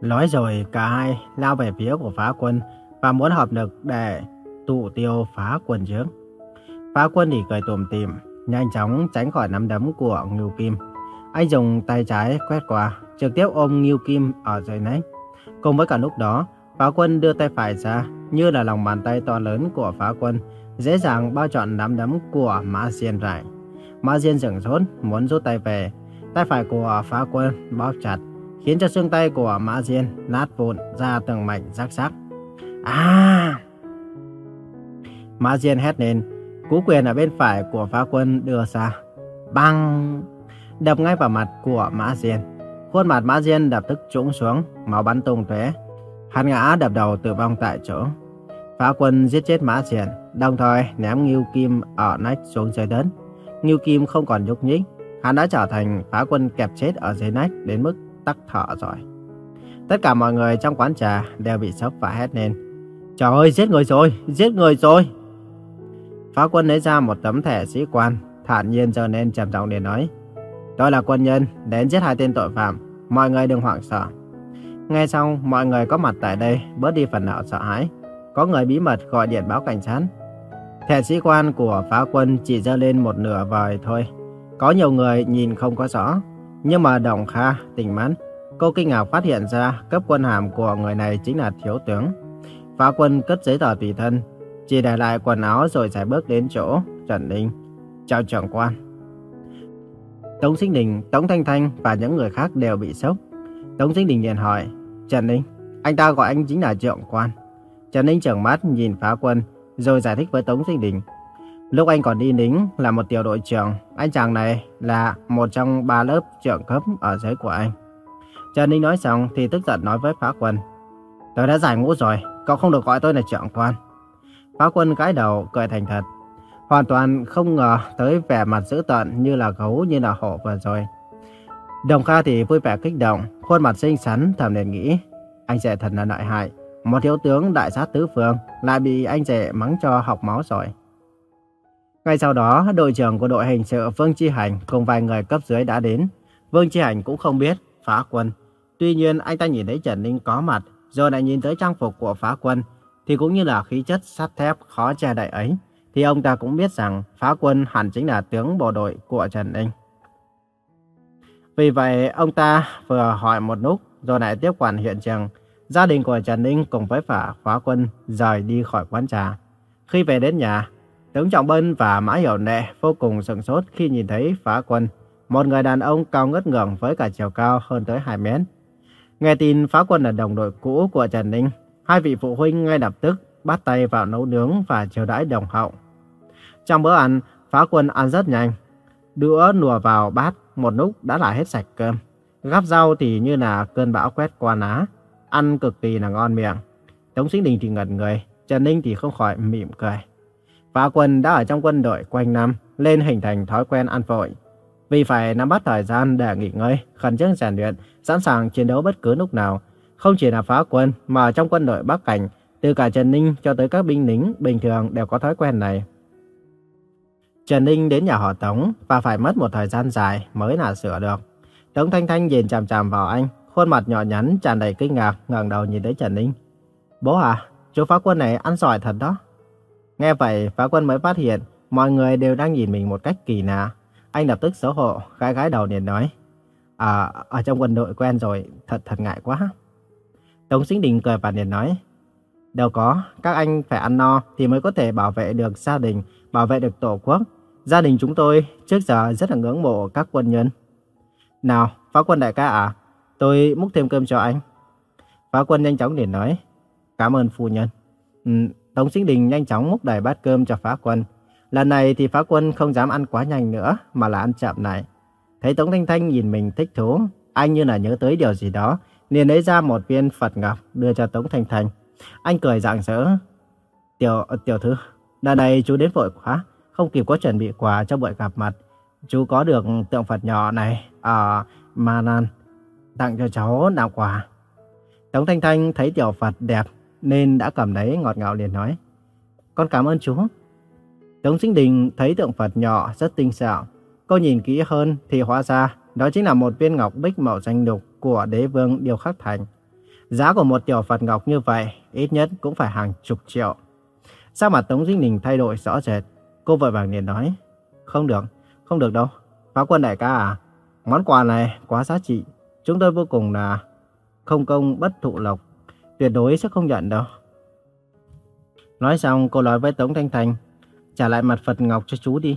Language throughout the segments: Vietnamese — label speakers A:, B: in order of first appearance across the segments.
A: Nói rồi cả hai lao về phía của phá quân và muốn hợp lực để tụ tiêu phá quân trước. Phá quân thì cười tùm tìm, nhanh chóng tránh khỏi nắm đấm của Ngưu Kim. Anh dùng tay trái quét qua, trực tiếp ôm Ngưu Kim ở dưới nách. Cùng với cả lúc đó, phá quân đưa tay phải ra như là lòng bàn tay to lớn của phá quân, dễ dàng bao trọn nắm đấm của Mã Diên rải. Mã Diên dừng rốt, muốn rút tay về. Tay phải của phá quân bóp chặt, khiến cho xương tay của Mã Diên nát vụn ra từng mảnh rắc rắc. À! Mã Diên hét lên, cú quyền ở bên phải của phá quân đưa ra. Băng! Đập ngay vào mặt của Mã Diên. Khuôn mặt Mã Diên đập tức trũng xuống, máu bắn tung tóe. Hắn ngã đập đầu tử vong tại chỗ. Phá quân giết chết Mã Diên, đồng thời ném Ngưu Kim ở nách xuống dưới đất. Ngưu Kim không còn nhúc nhích, hắn đã trở thành phá quân kẹp chết ở dưới nách đến mức tắc thở rồi. Tất cả mọi người trong quán trà đều bị sốc và hét lên. Trời ơi, giết người rồi, giết người rồi. Phá quân lấy ra một tấm thẻ sĩ quan, thản nhiên trở nên trầm trọng để nói. Tôi là quân nhân, đến giết hai tên tội phạm, mọi người đừng hoảng sợ. Nghe xong, mọi người có mặt tại đây bớt đi phần nào sợ hãi. Có người bí mật gọi điện báo cảnh sát. Thẻ sĩ quan của phá quân chỉ dơ lên một nửa vời thôi. Có nhiều người nhìn không có rõ. Nhưng mà Đồng Kha tỉnh mắn. Cô kinh ngạc phát hiện ra cấp quân hàm của người này chính là thiếu tướng. Phá quân cất giấy tờ tùy thân. Chỉ để lại quần áo rồi giải bước đến chỗ Trần Ninh. Chào trưởng quan. Tống Sinh Đình, Tống Thanh Thanh và những người khác đều bị sốc. Tống Sinh Đình liền hỏi, Trần Ninh, anh ta gọi anh chính là trưởng quan. Trần Ninh trợn mắt nhìn phá quân, rồi giải thích với Tống Sinh Đình. Lúc anh còn đi lính là một tiểu đội trưởng, anh chàng này là một trong ba lớp trưởng cấp ở dưới của anh. Trần Ninh nói xong thì tức giận nói với phá quân. Tôi đã giải ngũ rồi, cậu không được gọi tôi là trưởng quan. Phá quân gãi đầu, cười thành thật. Hoàn toàn không ngờ tới vẻ mặt dữ tợn như là gấu như là hổ vừa rồi. Đồng Kha thì vui vẻ kích động, khuôn mặt xinh xắn thầm nên nghĩ. Anh sẽ thật là lợi hại. Một thiếu tướng đại sát tứ phương lại bị anh rể mắng cho học máu rồi. Ngay sau đó, đội trưởng của đội hình sự Vương Chi Hành cùng vài người cấp dưới đã đến. Vương Chi Hành cũng không biết phá quân. Tuy nhiên, anh ta nhìn thấy Trần Ninh có mặt, rồi lại nhìn tới trang phục của phá quân, thì cũng như là khí chất sắt thép khó che đậy ấy, thì ông ta cũng biết rằng phá quân hẳn chính là tướng bộ đội của Trần Ninh. Vì vậy, ông ta vừa hỏi một lúc, rồi lại tiếp quản hiện trường, gia đình của Trần Ninh cùng với phả phá quân rời đi khỏi quán trà. Khi về đến nhà, tướng Trọng Bân và Mã Hiểu Nệ vô cùng sửng sốt khi nhìn thấy phá quân, một người đàn ông cao ngất ngưỡng với cả chiều cao hơn tới 2 mét. Nghe tin phá quân là đồng đội cũ của Trần Ninh, hai vị phụ huynh ngay lập tức bắt tay vào nấu nướng và chiều đãi đồng hậu. Trong bữa ăn, phá quân ăn rất nhanh. Đũa nùa vào bát, một lúc đã là hết sạch cơm. Gắp rau thì như là cơn bão quét qua ná ăn cực kỳ là ngon miệng. Tống Sinh Đình thì ngẩn người, Trần Ninh thì không khỏi mỉm cười. Phá quân đã ở trong quân đội quanh năm, lên hình thành thói quen ăn vội. Vì phải nắm bắt thời gian để nghỉ ngơi, khẩn trương rèn luyện, sẵn sàng chiến đấu bất cứ lúc nào. Không chỉ là phá quân, mà trong quân đội Bắc Cảnh, từ cả Trần Ninh cho tới các binh lính bình thường đều có thói quen này. Trần Ninh đến nhà họ Tống và phải mất một thời gian dài mới là sửa được. Tống Thanh Thanh nhìn chằm chằm vào anh, Khuôn mặt nhỏ nhắn tràn đầy kinh ngạc ngẩng đầu nhìn thấy Trần Ninh. Bố à, chú phá quân này ăn giỏi thật đó. Nghe vậy, phá quân mới phát hiện mọi người đều đang nhìn mình một cách kỳ lạ. Anh lập tức xấu hổ, gái gái đầu liền nói. À, ở trong quân đội quen rồi, thật thật ngại quá. Tống Sinh Đình cười và liền nói. Đâu có, các anh phải ăn no thì mới có thể bảo vệ được gia đình, bảo vệ được tổ quốc. Gia đình chúng tôi trước giờ rất là ngưỡng mộ các quân nhân. Nào, phá quân đại ca à, Tôi múc thêm cơm cho anh. Phá quân nhanh chóng liền nói. Cảm ơn phu nhân. Ừ, Tống Sinh Đình nhanh chóng múc đầy bát cơm cho phá quân. Lần này thì phá quân không dám ăn quá nhanh nữa mà là ăn chậm lại. Thấy Tống Thanh Thanh nhìn mình thích thú, anh như là nhớ tới điều gì đó, liền lấy ra một viên Phật Ngọc đưa cho Tống Thanh Thanh. Anh cười rạng rỡ. Tiểu, tiểu thư, lần này chú đến vội quá, không kịp có chuẩn bị quà cho buổi gặp mặt. Chú có được tượng Phật nhỏ này à, ở Manan tặng cho cháu làm quà. Tống Thanh Thanh thấy tiểu Phật đẹp nên đã cầm lấy ngọt ngào liền nói. Con cảm ơn chú. Tống Sinh Đình thấy tượng Phật nhỏ rất tinh xảo. Cô nhìn kỹ hơn thì hóa ra đó chính là một viên ngọc bích màu xanh đục của đế vương Điều khắc thành. Giá của một tiểu Phật Ngọc như vậy, ít nhất cũng phải hàng chục triệu. Sao mà Tống Dinh Đình thay đổi rõ rệt? Cô vội vàng liền nói. Không được, không được đâu. Phá quân đại ca à, món quà này quá giá trị. Chúng tôi vô cùng là không công bất thụ lộc. Tuyệt đối sẽ không nhận đâu. Nói xong cô nói với Tống Thanh Thanh, trả lại mặt Phật Ngọc cho chú đi.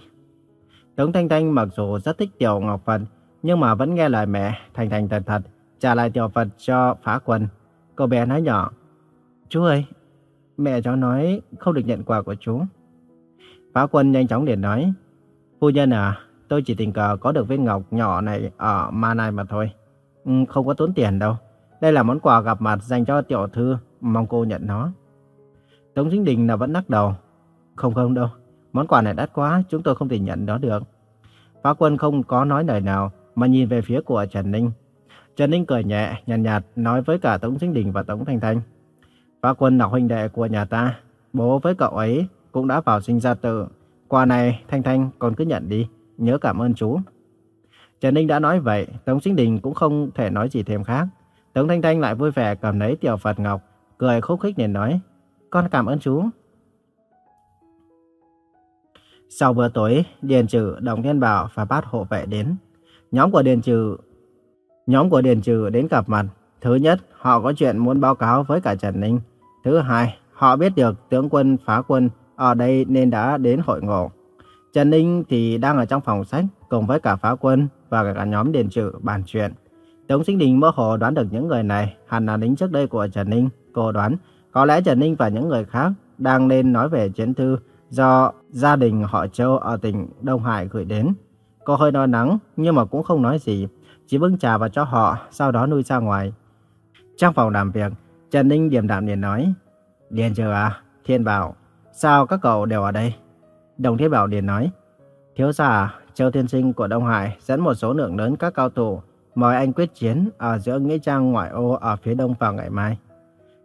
A: Tống Thanh Thanh mặc dù rất thích tiểu Ngọc Phật, nhưng mà vẫn nghe lời mẹ, thành thành thật thật, trả lại tiểu Phật cho phá quân. Cô bé nói nhỏ, chú ơi, mẹ cháu nói không được nhận quà của chú. Phá quân nhanh chóng liền nói, phu nhân à, tôi chỉ tình cờ có được viên ngọc nhỏ này ở ma này mà thôi. Ừ, không có tốn tiền đâu. Đây là món quà gặp mặt dành cho tiểu thư, mong cô nhận nó. Tống Chính Đình là vẫn lắc đầu. Không không đâu, món quà này đắt quá, chúng tôi không thể nhận nó được. Phá quân không có nói lời nào, mà nhìn về phía của Trần Ninh. Trần Ninh cười nhẹ, nhàn nhạt, nhạt nói với cả Tống Chính Đình và Tống Thanh Thanh. Phá quân là huynh đệ của nhà ta, bố với cậu ấy cũng đã vào sinh ra tự. Quà này Thanh Thanh còn cứ nhận đi, nhớ cảm ơn chú. Trần Ninh đã nói vậy, Tống Chính Đình cũng không thể nói gì thêm khác. Tống Thanh Thanh lại vui vẻ cầm lấy tiểu Phật Ngọc, cười khúc khích liền nói, con cảm ơn chú. Sau bữa tối, Điền Trừ, Đồng Thiên Bảo và bát hộ vệ đến. Nhóm của Điền Trừ Nhóm của Điền Trừ đến gặp mặt. Thứ nhất, họ có chuyện muốn báo cáo với cả Trần Ninh. Thứ hai, họ biết được tướng quân phá quân ở đây nên đã đến hội ngộ. Trần Ninh thì đang ở trong phòng sách cùng với cả phá quân và cả nhóm Điền Trừ bàn chuyện. Tống Sinh Đình mơ hồ đoán được những người này hẳn là lính trước đây của Trần Ninh. Cô đoán có lẽ Trần Ninh và những người khác đang lên nói về chiến thư do gia đình họ Châu ở tỉnh Đông Hải gửi đến. Cô hơi lo nắng nhưng mà cũng không nói gì, chỉ bưng trà vào cho họ, sau đó nuôi ra ngoài. Trong phòng làm việc, Trần Ninh điềm đạm liền nói, Điền chờ à, Thiên Bảo, sao các cậu đều ở đây? Đồng Thiên Bảo liền nói, Thiếu gia, Châu Thiên Sinh của Đông Hải dẫn một số lượng lớn các cao thủ, mời anh quyết chiến ở giữa nghĩa trang ngoại ô ở phía đông vào ngày mai.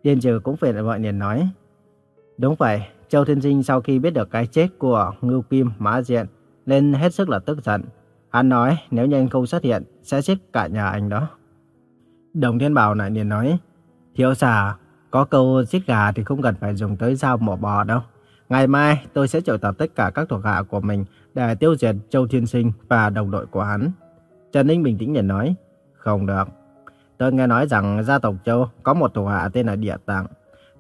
A: Điền trừ cũng phải vợ liền nói, Đúng vậy, Châu Thiên Sinh sau khi biết được cái chết của Ngưu Kim Mã Diện nên hết sức là tức giận. Hắn nói nếu như anh không xuất hiện sẽ giết cả nhà anh đó. Đồng Thiên Bảo lại liền nói, Thiếu xà, có câu giết gà thì không cần phải dùng tới dao mổ bò đâu. Ngày mai tôi sẽ triệu tập tất cả các thuộc hạ của mình để tiêu diệt Châu Thiên Sinh và đồng đội của hắn. Trần Ninh bình tĩnh nhìn nói, không được. Tôi nghe nói rằng gia tộc Châu có một thủ hạ tên là Địa Tạng.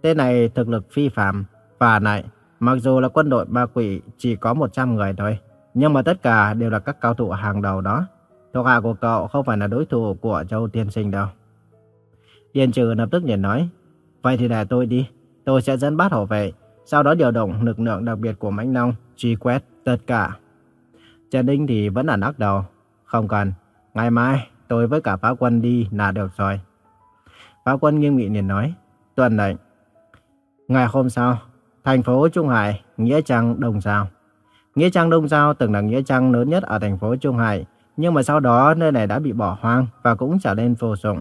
A: Tên này thực lực phi phàm và này, mặc dù là quân đội ma quỷ chỉ có 100 người thôi, nhưng mà tất cả đều là các cao thủ hàng đầu đó. Thuộc hạ của cậu không phải là đối thủ của Châu Tiên Sinh đâu. Điền Trừ lập tức liền nói, vậy thì để tôi đi, tôi sẽ dẫn bát hộ vệ, sau đó điều động lực lượng đặc biệt của Mãnh Long, truy quét tất cả. Trần Ninh thì vẫn là nắc đầu, không cần, ngày mai tôi với cả phá quân đi là được rồi. Phá quân nghiêm nghị liền nói, tuần lệnh. Ngày hôm sau, thành phố Trung Hải, Nghĩa Trang Đông Giao. Nghĩa Trang Đông Giao từng là nghĩa trang lớn nhất ở thành phố Trung Hải, nhưng mà sau đó nơi này đã bị bỏ hoang và cũng trở nên vô dụng.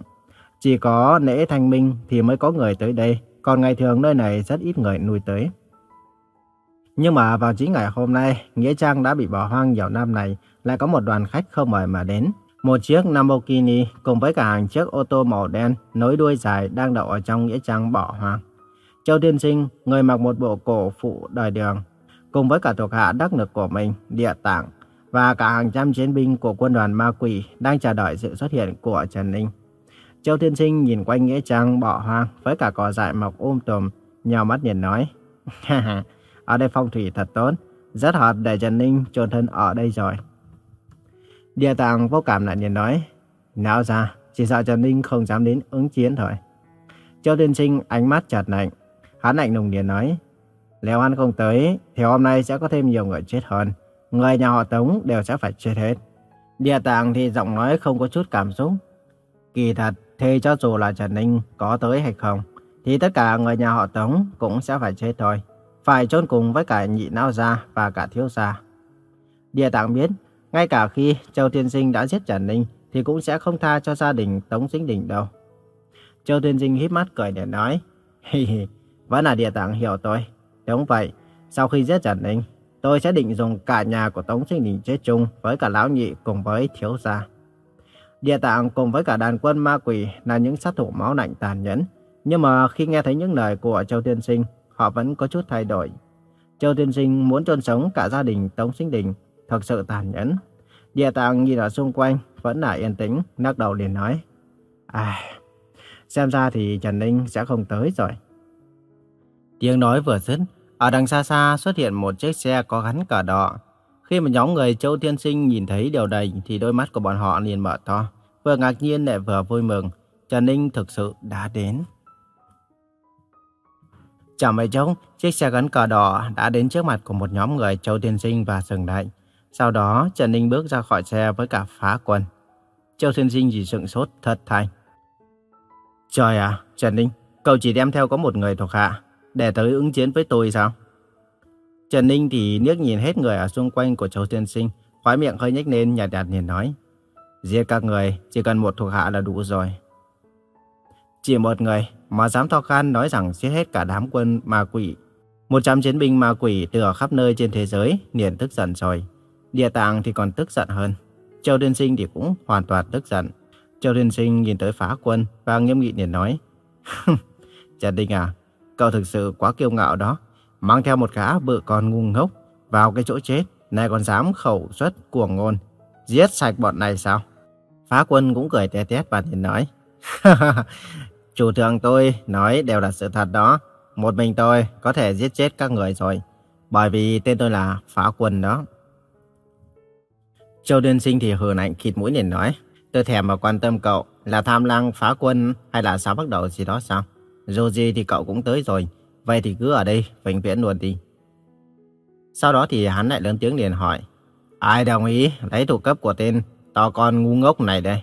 A: Chỉ có lễ thanh minh thì mới có người tới đây, còn ngày thường nơi này rất ít người nuôi tới. Nhưng mà vào chính ngày hôm nay, Nghĩa Trang đã bị bỏ hoang nhiều năm này, lại có một đoàn khách không mời mà đến. Một chiếc Lamborghini cùng với cả hàng chiếc ô tô màu đen nối đuôi dài đang đậu ở trong Nghĩa Trang bỏ hoang. Châu thiên Sinh, người mặc một bộ cổ phụ đời đường, cùng với cả thuộc hạ đắc lực của mình, địa tạng, và cả hàng trăm chiến binh của quân đoàn ma quỷ đang chờ đợi sự xuất hiện của Trần Ninh. Châu thiên Sinh nhìn quanh nghĩa trang bỏ hoang với cả cỏ dại mọc um tùm, nhào mắt nhìn nói, ha ha, ở đây phong thủy thật tốt, rất hợp để Trần Ninh trôn thân ở đây rồi. Địa tạng vô cảm lại nhìn nói, nào ra, chỉ sợ Trần Ninh không dám đến ứng chiến thôi. Châu Tiên Sinh ánh mắt chặt lạnh, hắn lạnh lùng liền nói, nếu hắn không tới, thì hôm nay sẽ có thêm nhiều người chết hơn. Người nhà họ Tống đều sẽ phải chết hết. Địa tạng thì giọng nói không có chút cảm xúc. Kỳ thật, thì cho dù là Trần Ninh có tới hay không, thì tất cả người nhà họ Tống cũng sẽ phải chết thôi. Phải chôn cùng với cả nhị nao gia và cả thiếu gia. Địa tạng biết, ngay cả khi Châu Thiên Sinh đã giết Trần Ninh, thì cũng sẽ không tha cho gia đình Tống Dính Đình đâu. Châu Thiên Sinh híp mắt cười để nói, hi hi, vẫn là địa tạng hiểu tôi. Đúng vậy, sau khi giết Trần Ninh, tôi sẽ định dùng cả nhà của Tống Dính Đình chết chung với cả lão nhị cùng với thiếu gia. Địa tạng cùng với cả đàn quân ma quỷ là những sát thủ máu lạnh tàn nhẫn. Nhưng mà khi nghe thấy những lời của Châu Thiên Sinh, họ vẫn có chút thay đổi. Châu Tiên Sinh muốn chôn sống cả gia đình Tống Sinh Đình, thật sự tàn nhẫn. Địa tạng nhìn ở xung quanh, vẫn là yên tĩnh, nắc đầu liền nói. À, xem ra thì Trần Ninh sẽ không tới rồi. Tiếng nói vừa dứt, ở đằng xa xa xuất hiện một chiếc xe có gắn cờ đỏ. Khi mà nhóm người Châu Tiên Sinh nhìn thấy điều này thì đôi mắt của bọn họ liền mở to. Vừa ngạc nhiên lại vừa vui mừng. Trần Ninh thực sự đã đến. Chẳng mấy chốc, chiếc xe gắn cờ đỏ đã đến trước mặt của một nhóm người Châu Thiên Sinh và dừng lại. Sau đó, Trần Ninh bước ra khỏi xe với cả phá quân. Châu Thiên Sinh chỉ sững sốt thật thành. Trời ạ, Trần Ninh, cậu chỉ đem theo có một người thuộc hạ, để tới ứng chiến với tôi sao? Trần Ninh thì liếc nhìn hết người ở xung quanh của Châu Thiên Sinh, khóe miệng hơi nhếch lên nhạt nhạt nhìn nói. Giết các người, chỉ cần một thuộc hạ là đủ rồi. Chỉ một người mà dám to gan nói rằng giết hết cả đám quân ma quỷ. Một trăm chiến binh ma quỷ từ ở khắp nơi trên thế giới liền tức giận rồi. Địa tạng thì còn tức giận hơn. Châu thiên Sinh thì cũng hoàn toàn tức giận. Châu thiên Sinh nhìn tới phá quân và nghiêm nghị liền nói. Trần Đinh à, cậu thực sự quá kiêu ngạo đó. Mang theo một gã bự con ngu ngốc vào cái chỗ chết. Này còn dám khẩu xuất cuồng ngôn. Giết sạch bọn này sao? Phá quân cũng cười té tét và liền nói. Chủ thượng tôi nói đều là sự thật đó. Một mình tôi có thể giết chết các người rồi. Bởi vì tên tôi là Phá Quân đó. Châu Điên Sinh thì hờn lạnh khịt mũi liền nói. Tôi thèm mà quan tâm cậu là tham lang phá quân hay là sao bắt đầu gì đó sao? Dù gì thì cậu cũng tới rồi. Vậy thì cứ ở đây, vĩnh viễn luôn đi. Sau đó thì hắn lại lớn tiếng liền hỏi. Ai đồng ý lấy thủ cấp của tên to con ngu ngốc này đây?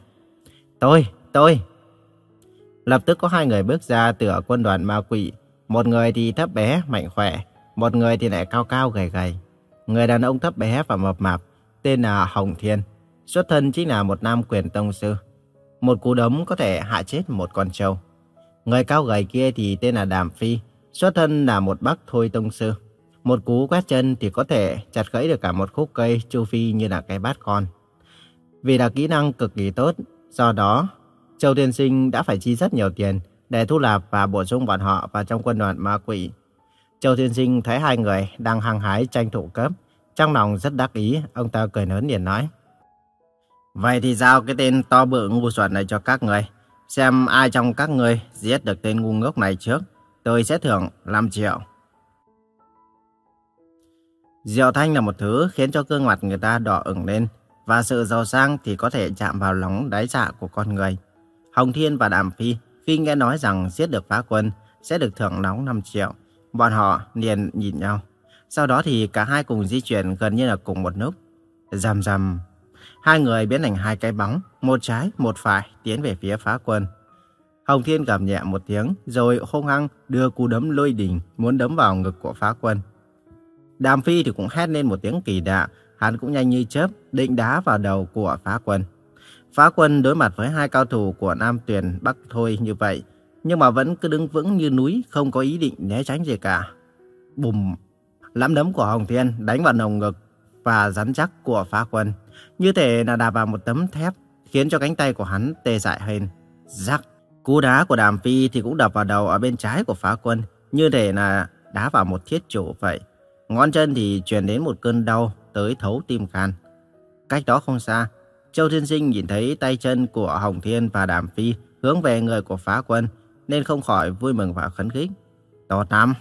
A: Tôi, tôi. Lập tức có hai người bước ra từ ở quân đoàn ma quỷ. Một người thì thấp bé, mạnh khỏe. Một người thì lại cao cao, gầy gầy. Người đàn ông thấp bé và mập mạp, tên là Hồng Thiên. Xuất thân chính là một nam quyền tông sư. Một cú đấm có thể hạ chết một con trâu. Người cao gầy kia thì tên là Đàm Phi. Xuất thân là một bắc thôi tông sư. Một cú quét chân thì có thể chặt gãy được cả một khúc cây chu phi như là cái bát con. Vì là kỹ năng cực kỳ tốt, do đó Châu Tiên Sinh đã phải chi rất nhiều tiền để thu lạp và bổ sung bọn họ vào trong quân đoàn ma quỷ. Châu Tiên Sinh thấy hai người đang hăng hái tranh thủ cấp. Trong lòng rất đắc ý, ông ta cười lớn liền nói. Vậy thì giao cái tên to bự ngu xuẩn này cho các người. Xem ai trong các người giết được tên ngu ngốc này trước. Tôi sẽ thưởng 5 triệu. Diệu thanh là một thứ khiến cho gương mặt người ta đỏ ửng lên. Và sự giàu sang thì có thể chạm vào lòng đáy dạ của con người. Hồng Thiên và Đàm Phi, khi nghe nói rằng giết được phá quân sẽ được thưởng nóng 5 triệu. Bọn họ liền nhìn nhau. Sau đó thì cả hai cùng di chuyển gần như là cùng một lúc. Rầm rầm. Hai người biến thành hai cái bóng, một trái, một phải, tiến về phía phá quân. Hồng Thiên gầm nhẹ một tiếng, rồi hung hăng đưa cú đấm lôi đình, muốn đấm vào ngực của phá quân. Đàm Phi thì cũng hét lên một tiếng kỳ đạ, hắn cũng nhanh như chớp, định đá vào đầu của phá quân. Phá quân đối mặt với hai cao thủ của Nam Tuyền Bắc Thôi như vậy, nhưng mà vẫn cứ đứng vững như núi, không có ý định né tránh gì cả. Bùm! Lắm đấm của Hồng Thiên đánh vào nồng ngực và rắn chắc của phá quân. Như thể là đạp vào một tấm thép, khiến cho cánh tay của hắn tê dại hơn. Rắc! Cú đá của Đàm Phi thì cũng đập vào đầu ở bên trái của phá quân, như thể là đá vào một thiết trụ vậy. Ngón chân thì truyền đến một cơn đau tới thấu tim can. Cách đó không xa, Châu Thiên Sinh nhìn thấy tay chân của Hồng Thiên và Đàm Phi hướng về người của phá quân, nên không khỏi vui mừng và khấn khích. Tốt lắm!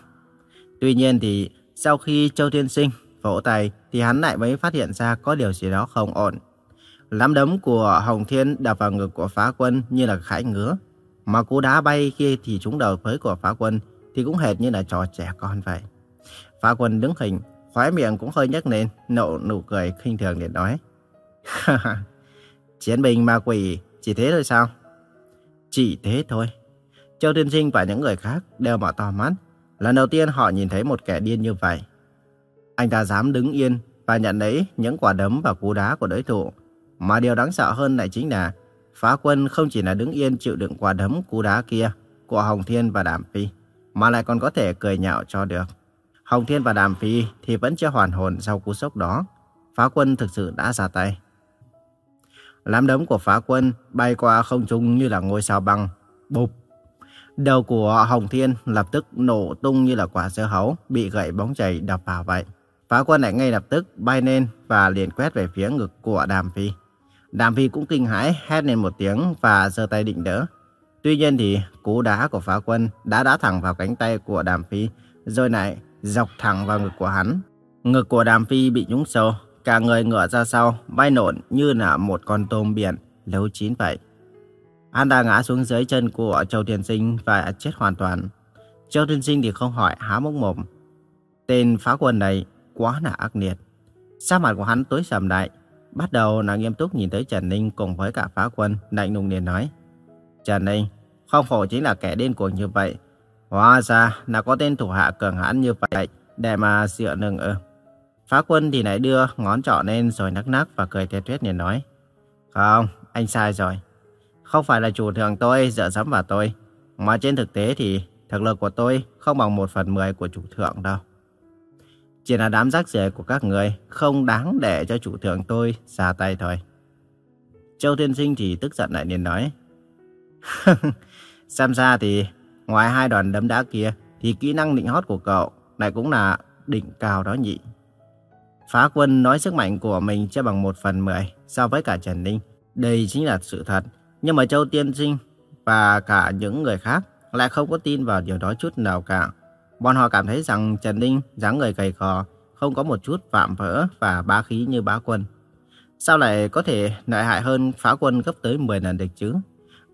A: Tuy nhiên thì sau khi Châu Thiên Sinh vỗ tay thì hắn lại mới phát hiện ra có điều gì đó không ổn. Lắm đấm của Hồng Thiên đập vào ngực của phá quân như là khải ngứa. Mà cú đá bay kia thì trúng đầu với của phá quân thì cũng hệt như là trò trẻ con vậy. Phá quân đứng hình, khóe miệng cũng hơi nhếch lên, nụ nụ cười khinh thường để nói. Chiến binh ma quỷ chỉ thế thôi sao? Chỉ thế thôi. Châu thiên Sinh và những người khác đều mở to mắt. Lần đầu tiên họ nhìn thấy một kẻ điên như vậy. Anh ta dám đứng yên và nhận lấy những quả đấm và cú đá của đối thủ. Mà điều đáng sợ hơn lại chính là phá quân không chỉ là đứng yên chịu đựng quả đấm cú đá kia của Hồng Thiên và Đàm Phi, mà lại còn có thể cười nhạo cho được. Hồng Thiên và Đàm Phi thì vẫn chưa hoàn hồn sau cú sốc đó. Phá quân thực sự đã ra tay. Lám đấm của phá quân bay qua không trung như là ngôi sao băng. Bụp! Đầu của Hồng Thiên lập tức nổ tung như là quả dưa hấu, bị gậy bóng chày đập vào vậy. Phá quân lại ngay lập tức bay lên và liền quét về phía ngực của Đàm Phi. Đàm Phi cũng kinh hãi hét lên một tiếng và giơ tay định đỡ. Tuy nhiên thì cú đá của phá quân đã đá thẳng vào cánh tay của Đàm Phi, rồi lại dọc thẳng vào ngực của hắn. Ngực của Đàm Phi bị nhúng sâu, cả người ngửa ra sau, bay nổn như là một con tôm biển nấu chín vậy. Hắn ta ngã xuống dưới chân của Châu Thiên Sinh và chết hoàn toàn. Châu Thiên Sinh thì không hỏi há mốc mồm. Tên phá quân này quá là ác liệt. Sắc mặt của hắn tối sầm lại, bắt đầu là nghiêm túc nhìn tới Trần Ninh cùng với cả phá quân, lạnh lùng liền nói. Trần Ninh, không phải chính là kẻ điên cuồng như vậy. Hóa ra là có tên thủ hạ cường hãn như vậy để mà dựa nâng ơ. Phá quân thì lại đưa ngón trỏ lên rồi nắc nắc và cười tuyệt tuyết liền nói. Không, anh sai rồi. Không phải là chủ thượng tôi dở dẫm vào tôi. Mà trên thực tế thì thực lực của tôi không bằng một phần mười của chủ thượng đâu. Chỉ là đám rác rưởi của các người không đáng để cho chủ thượng tôi ra tay thôi. Châu Thiên Sinh thì tức giận lại liền nói. Xem ra thì ngoài hai đoàn đấm đá kia thì kỹ năng định hót của cậu này cũng là đỉnh cao đó nhỉ. Phá quân nói sức mạnh của mình chưa bằng một phần mười so với cả Trần Ninh. Đây chính là sự thật. Nhưng mà Châu Tiên Sinh và cả những người khác lại không có tin vào điều đó chút nào cả. Bọn họ cảm thấy rằng Trần Ninh dáng người gầy gò, không có một chút phạm vỡ và bá khí như bá quân. Sao lại có thể lợi hại hơn phá quân gấp tới 10 lần địch chứ?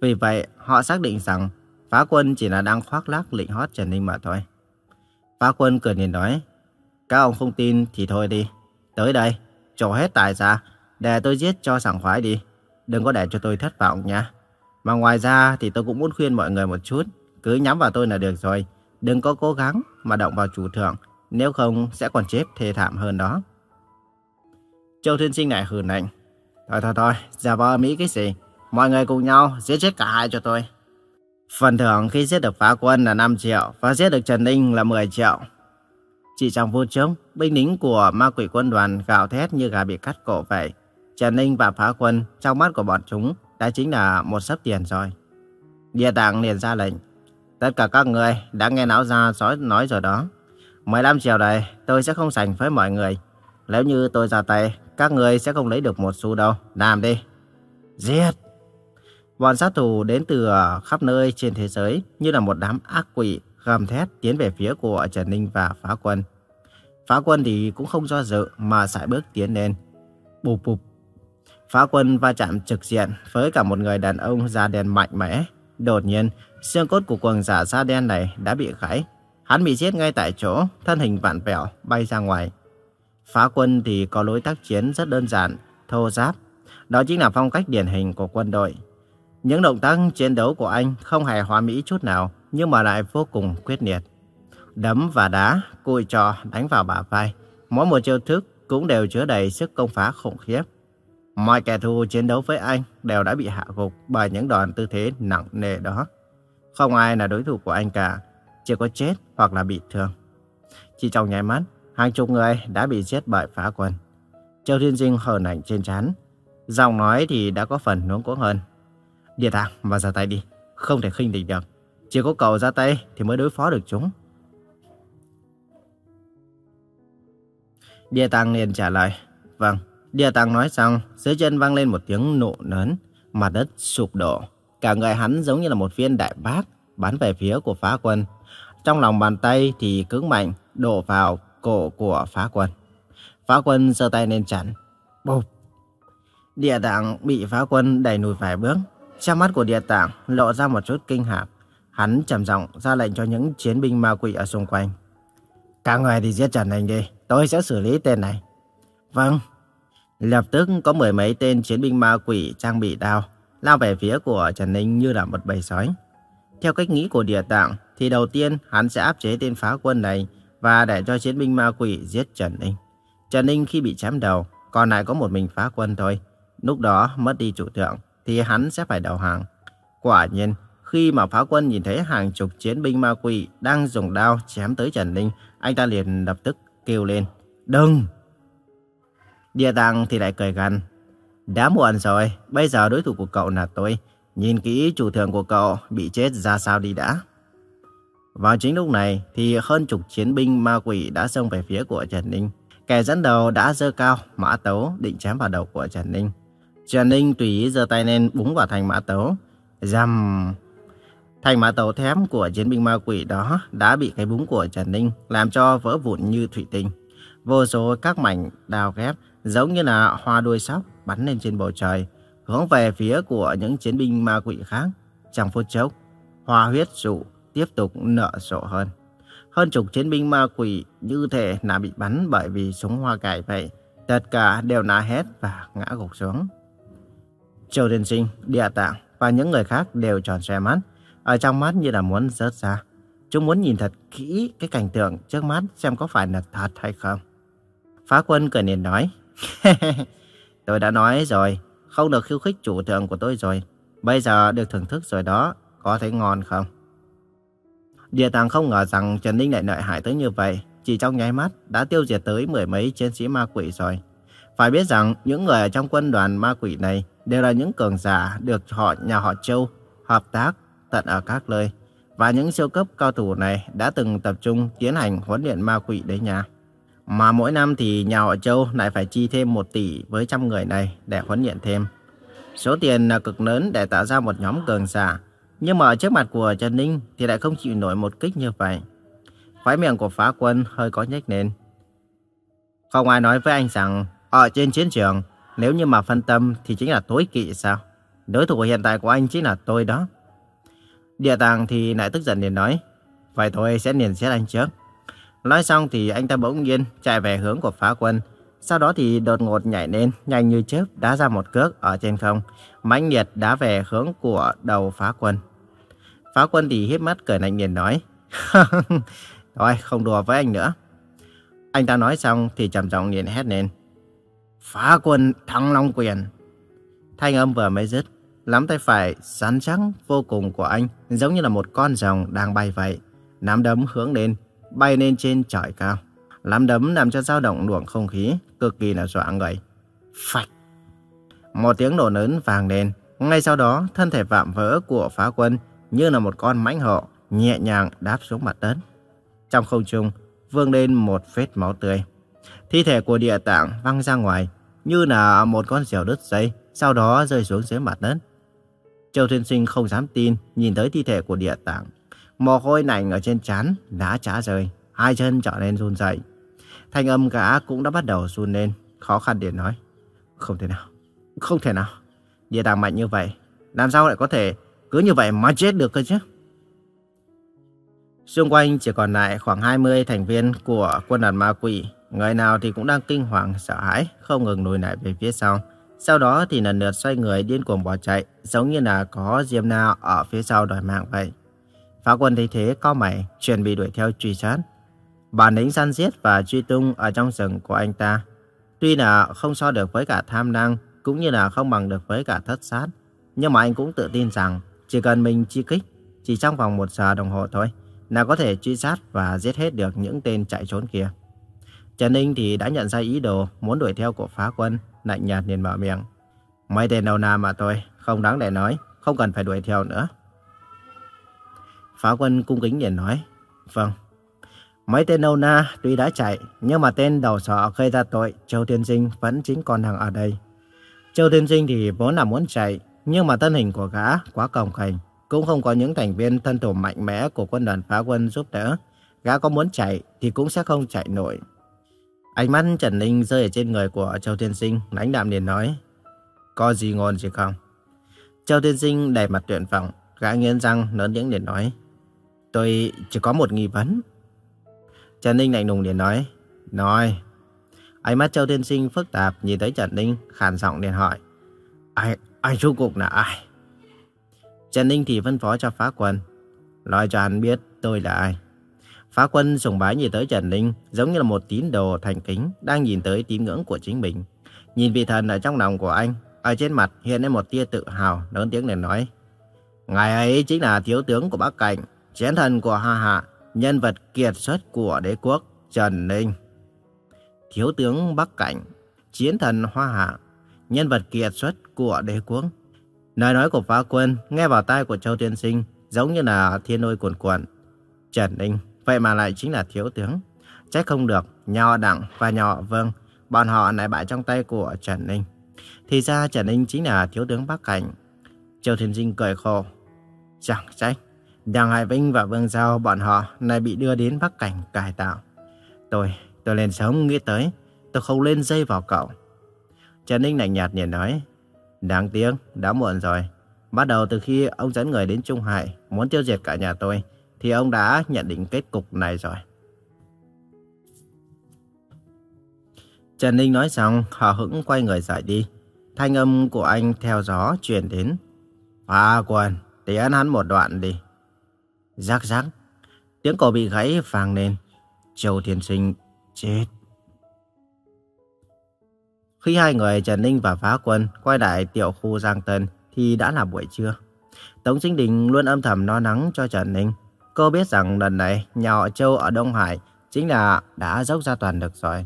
A: Vì vậy, họ xác định rằng phá quân chỉ là đang khoác lác lịnh hót Trần Ninh mà thôi. Phá quân cười nhìn nói, các ông không tin thì thôi đi. Tới đây, trổ hết tài ra, để tôi giết cho sảng khoái đi. Đừng có để cho tôi thất vọng nha. Mà ngoài ra thì tôi cũng muốn khuyên mọi người một chút, cứ nhắm vào tôi là được rồi. Đừng có cố gắng mà động vào chủ thượng, nếu không sẽ còn chết thê thảm hơn đó. Châu Thiên Sinh lại hừ lạnh. Thôi thôi thôi, giả vờ Mỹ cái gì? Mọi người cùng nhau giết chết cả hai cho tôi. Phần thưởng khi giết được phá quân là 5 triệu và giết được Trần Ninh là 10 triệu. Chỉ trong vô chốc, binh lính của ma quỷ quân đoàn gào thét như gà bị cắt cổ vậy. Trần Ninh và phá quân trong mắt của bọn chúng đã chính là một sấp tiền rồi. Địa tạng liền ra lệnh. Tất cả các người đã nghe não ra sói nói rồi đó. 15 triệu này tôi sẽ không sành với mọi người. Nếu như tôi ra tay, các người sẽ không lấy được một xu đâu. Làm đi. Giết! Bọn sát thủ đến từ khắp nơi trên thế giới như là một đám ác quỷ gầm thét tiến về phía của Trần Ninh và phá quân. Phá quân thì cũng không do dự mà sải bước tiến lên. Bụp bụp. Phá quân va chạm trực diện với cả một người đàn ông da đen mạnh mẽ. Đột nhiên, xương cốt của quần giả da đen này đã bị gãy. Hắn bị giết ngay tại chỗ, thân hình vặn vẹo bay ra ngoài. Phá quân thì có lối tác chiến rất đơn giản, thô giáp. Đó chính là phong cách điển hình của quân đội. Những động tác chiến đấu của anh không hề hoa mỹ chút nào, nhưng mà lại vô cùng quyết liệt. Đấm và đá, cùi trò đánh vào bả vai. Mỗi một chiêu thức cũng đều chứa đầy sức công phá khủng khiếp. Mọi kẻ thù chiến đấu với anh đều đã bị hạ gục bởi những đòn tư thế nặng nề đó. Không ai là đối thủ của anh cả, chỉ có chết hoặc là bị thương. Chỉ trong nháy mắt, hàng chục người đã bị giết bởi phá quân. Châu Thiên Dinh hờn ảnh trên trán, giọng nói thì đã có phần nuống cuống hơn. Địa tạng và ra tay đi, không thể khinh địch được. Chỉ có cậu ra tay thì mới đối phó được chúng. Địa Tàng liền trả lời, vâng. Địa Tàng nói xong, dưới chân vang lên một tiếng nổ lớn, mặt đất sụp đổ. Cả người hắn giống như là một viên đại bác bắn về phía của phá quân. Trong lòng bàn tay thì cứng mạnh đổ vào cổ của phá quân. Phá quân giơ tay lên chặn. Bụp! Địa tạng bị phá quân đẩy lùi vài bước. Trong mắt của địa tạng lộ ra một chút kinh ngạc. Hắn trầm giọng ra lệnh cho những chiến binh ma quỷ ở xung quanh. Các người thì giết Trần Ninh đi, tôi sẽ xử lý tên này. Vâng. Lập tức có mười mấy tên chiến binh ma quỷ trang bị đao, lao về phía của Trần Ninh như là một bầy sói. Theo cách nghĩ của địa tạng, thì đầu tiên hắn sẽ áp chế tên phá quân này và để cho chiến binh ma quỷ giết Trần Ninh. Trần Ninh khi bị chém đầu, còn lại có một mình phá quân thôi. Lúc đó mất đi chủ thượng, thì hắn sẽ phải đầu hàng. Quả nhiên, khi mà phá quân nhìn thấy hàng chục chiến binh ma quỷ đang dùng đao chém tới Trần Ninh, anh ta liền lập tức kêu lên, đừng! Địa tàng thì lại cười gằn, đã muộn rồi, bây giờ đối thủ của cậu là tôi. Nhìn kỹ chủ thượng của cậu bị chết ra sao đi đã. Vào chính lúc này thì hơn chục chiến binh ma quỷ đã xông về phía của Trần Ninh. Kẻ dẫn đầu đã giơ cao mã tấu định chém vào đầu của Trần Ninh. Trần Ninh tùy ý giơ tay lên búng vào thành mã tấu. Rầm... Thành mã tấu thém của chiến binh ma quỷ đó đã bị cái búng của Trần Ninh làm cho vỡ vụn như thủy tinh. Vô số các mảnh đào ghép giống như là hoa đuôi sóc bắn lên trên bầu trời, hướng về phía của những chiến binh ma quỷ khác. Trong phút chốc, hoa huyết dụ tiếp tục nở rộ hơn. Hơn chục chiến binh ma quỷ như thể là bị bắn bởi vì súng hoa cải vậy. Tất cả đều nã hét và ngã gục xuống. Châu Thiên Sinh, Địa Tạng và những người khác đều tròn xe mắt, ở trong mắt như là muốn rớt ra. Chúng muốn nhìn thật kỹ cái cảnh tượng trước mắt xem có phải là thật hay không. Phá quân cười nhìn nói, tôi đã nói rồi, không được khiêu khích chủ thượng của tôi rồi. Bây giờ được thưởng thức rồi đó, có thấy ngon không? Địa tàng không ngờ rằng Trần Ninh lại lợi hại tới như vậy, chỉ trong nháy mắt đã tiêu diệt tới mười mấy chiến sĩ ma quỷ rồi. Phải biết rằng những người ở trong quân đoàn ma quỷ này đều là những cường giả được họ nhà họ Châu hợp tác tận ở các nơi. Và những siêu cấp cao thủ này đã từng tập trung tiến hành huấn luyện ma quỷ đấy nha. Mà mỗi năm thì nhà họ Châu lại phải chi thêm 1 tỷ với trăm người này để huấn luyện thêm. Số tiền là cực lớn để tạo ra một nhóm cường giả. Nhưng mà ở trước mặt của Trần Ninh thì lại không chịu nổi một kích như vậy. Khói miệng của phá quân hơi có nhếch lên. Không ai nói với anh rằng ở trên chiến trường, nếu như mà phân tâm thì chính là tối kỵ sao? Đối thủ hiện tại của anh chính là tôi đó. Địa tàng thì lại tức giận liền nói. Vậy tôi sẽ liền xét anh trước. Nói xong thì anh ta bỗng nhiên chạy về hướng của phá quân. Sau đó thì đột ngột nhảy lên, nhanh như chớp đá ra một cước ở trên không. mãnh liệt đá về hướng của đầu phá quân. Phá quân thì hiếp mắt cười lạnh liền nói. Thôi, không đùa với anh nữa. Anh ta nói xong thì trầm giọng liền hét lên. Phá quân thăng long quyền. Thanh âm vừa mới dứt, nắm tay phải sắn trắng vô cùng của anh giống như là một con rồng đang bay vậy. Nắm đấm hướng lên, bay lên trên trời cao. Nắm đấm làm cho dao động luồng không khí, cực kỳ là dọa người. Phạch! Một tiếng nổ lớn vàng lên. Ngay sau đó, thân thể vạm vỡ của phá quân như là một con mãnh hổ nhẹ nhàng đáp xuống mặt đất. Trong không trung, vương lên một vết máu tươi. Thi thể của địa tạng văng ra ngoài, như là một con diều đứt dây, sau đó rơi xuống dưới mặt đất. Châu Thiên Sinh không dám tin nhìn tới thi thể của địa tạng. Mồ hôi lạnh ở trên trán đã trả rơi, hai chân trở nên run rẩy. Thanh âm gã cũng đã bắt đầu run lên, khó khăn để nói. Không thể nào, không thể nào. Địa tạng mạnh như vậy, làm sao lại có thể cứ như vậy mà chết được cơ chứ? Xung quanh chỉ còn lại khoảng 20 thành viên của quân đoàn ma quỷ. Người nào thì cũng đang kinh hoàng, sợ hãi, không ngừng lùi lại về phía sau. Sau đó thì lần lượt xoay người điên cuồng bỏ chạy, giống như là có Diêm Na ở phía sau đòi mạng vậy. Phá quân thấy thế co mày, chuẩn bị đuổi theo truy sát. Bản lĩnh săn giết và truy tung ở trong rừng của anh ta. Tuy là không so được với cả tham năng, cũng như là không bằng được với cả thất sát. Nhưng mà anh cũng tự tin rằng chỉ cần mình chi kích, chỉ trong vòng một giờ đồng hồ thôi, là có thể truy sát và giết hết được những tên chạy trốn kia. Trần Ninh thì đã nhận ra ý đồ muốn đuổi theo của phá quân, lạnh nhạt liền mở miệng. Mấy tên đầu nam mà thôi, không đáng để nói, không cần phải đuổi theo nữa. Phá quân cung kính liền nói, vâng. Mấy tên đầu na tuy đã chạy, nhưng mà tên đầu sọ gây ra tội, Châu Thiên Sinh vẫn chính còn hàng ở đây. Châu Thiên Sinh thì vốn là muốn chạy, nhưng mà thân hình của gã quá cồng kềnh, cũng không có những thành viên thân thủ mạnh mẽ của quân đoàn phá quân giúp đỡ. Gã có muốn chạy thì cũng sẽ không chạy nổi. Ánh mắt Trần Ninh rơi ở trên người của Châu Thiên Sinh, lãnh đạm liền nói. Có gì ngon gì không? Châu Thiên Sinh đầy mặt tuyển vọng, gã nghiến răng lớn tiếng liền nói. Tôi chỉ có một nghi vấn. Trần Ninh lạnh lùng liền nói. Nói. Ánh mắt Châu Thiên Sinh phức tạp nhìn tới Trần Ninh, khàn giọng liền hỏi. Ai, ai rốt cuộc là ai? Trần Ninh thì phân phó cho phá quân. Nói cho hắn biết tôi là ai. Phá quân sùng bái nhìn tới Trần Ninh giống như là một tín đồ thành kính đang nhìn tới tín ngưỡng của chính mình. Nhìn vị thần ở trong lòng của anh, ở trên mặt hiện lên một tia tự hào, lớn tiếng để nói. Ngài ấy chính là thiếu tướng của Bắc Cảnh, chiến thần của Hà Hạ, nhân vật kiệt xuất của đế quốc Trần Ninh. Thiếu tướng Bắc Cảnh, chiến thần Hoa Hạ, nhân vật kiệt xuất của đế quốc. Lời nói của phá quân nghe vào tai của Châu Tiên Sinh giống như là thiên lôi cuồn cuộn. Trần Ninh, vậy mà lại chính là thiếu tướng. chắc không được, Nho Đặng và Nho Vương, bọn họ lại bại trong tay của Trần Ninh. Thì ra Trần Ninh chính là thiếu tướng Bắc Cảnh. Châu Thiên Dinh cười khổ. Chẳng trách, Đặng Hải Vinh và Vương Giao bọn họ lại bị đưa đến Bắc Cảnh cải tạo. Tôi, tôi lên sớm nghĩ tới, tôi không lên dây vào cậu. Trần Ninh lạnh nhạt nhìn nói, đáng tiếc, đã muộn rồi. Bắt đầu từ khi ông dẫn người đến Trung Hải, muốn tiêu diệt cả nhà tôi, thì ông đã nhận định kết cục này rồi. Trần Ninh nói xong, họ hững quay người rời đi. Thanh âm của anh theo gió truyền đến. Phá quân, tiến hắn một đoạn đi. Rắc rắc, tiếng cổ bị gãy vang lên. Châu Thiên Sinh chết. Khi hai người Trần Ninh và Phá Quân quay lại tiểu khu Giang Tân thì đã là buổi trưa. Tống Sinh Đình luôn âm thầm lo lắng cho Trần Ninh. Cô biết rằng lần này nhà họ Châu ở Đông Hải chính là đã dốc ra toàn lực rồi.